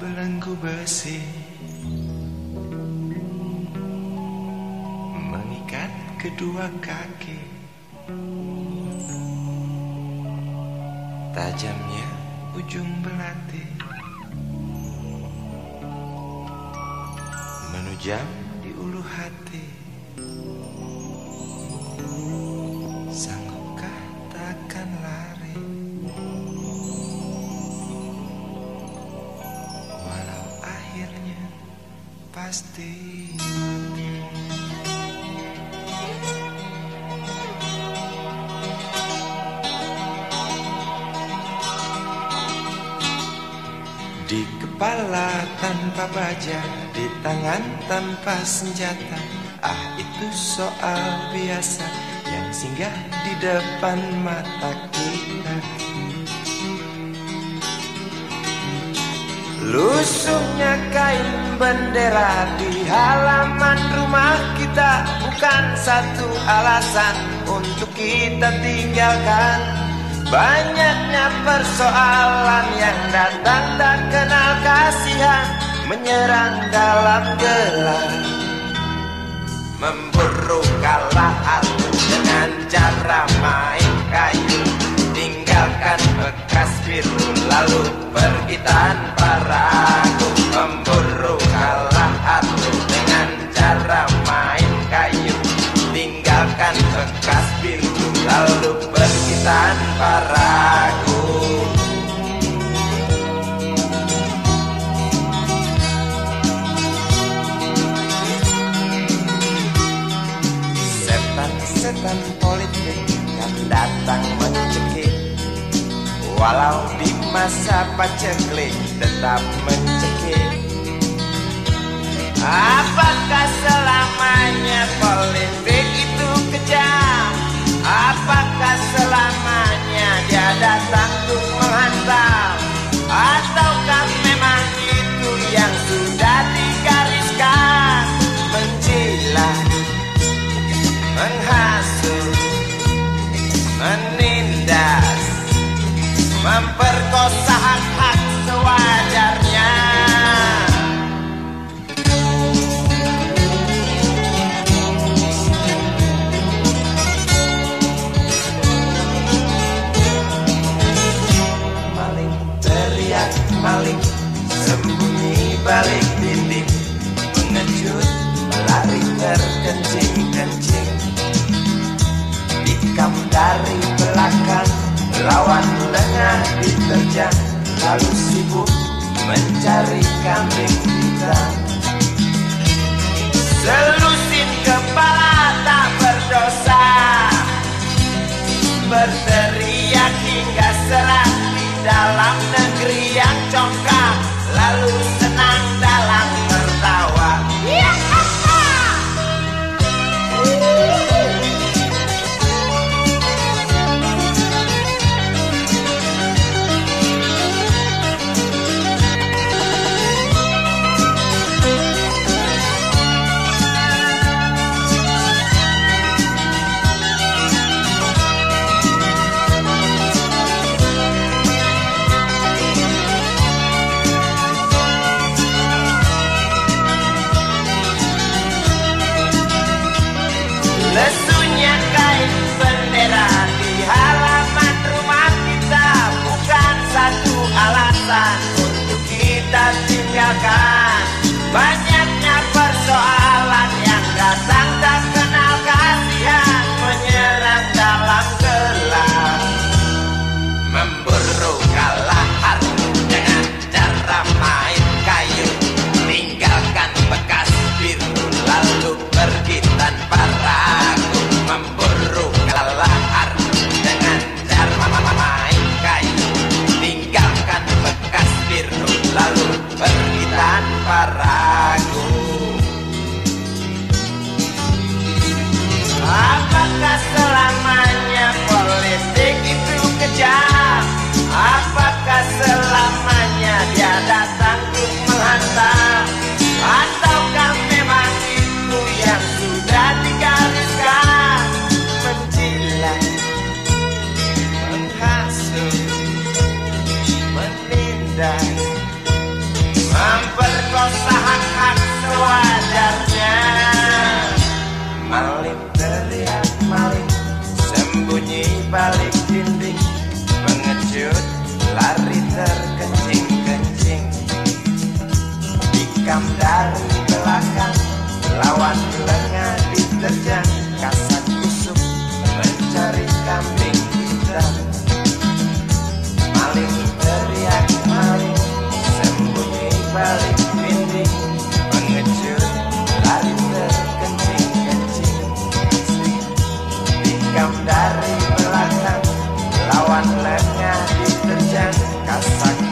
Belenggu besi. Mengikat kedua kaki. Tajamnya ujung belati. Menujam di ulu hati pasti. Di kepala tanpa baja Di tangan tanpa senjata. Ah itu soal biasa Yang singgah di depan mata kita Lusuhnya kain bendera di halaman rumah kita Bukan satu alasan untuk kita tinggalkan. Banyaknya persoalan yang datang tak kenal kasihan Menyerang dalam gelap Memburu kalah hati dengan cara main kayu. Tinggalkan bekas lalu pergi tanpa ragu Walau di masa paceklik tetap mencekik Apakah selamanya politik itu kejam? Apakah selamanya terkencing-kencing Tikam dari belakang Lawan lengah diterjang. Lalu sibuk mencari kambing hitam Selusin kepala tak berdosa. Berteriak hingga serah di dalam negeri yang congkak. Lalu banyak Dikam dari belakang Lawan lengah diterjang Kasat kusuk mencari kambing hitam. Maling teriak maling Sembunyi balik dinding Pengecut lari terkencing-kencing. Dikam dari belakang Lawan lengah diterjang Kasat